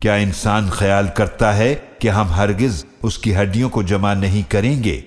کیا انسان خیال کرتا ہے کہ ہم ہرگز اس کی ہڈیوں کو جمع نہیں کریں گے؟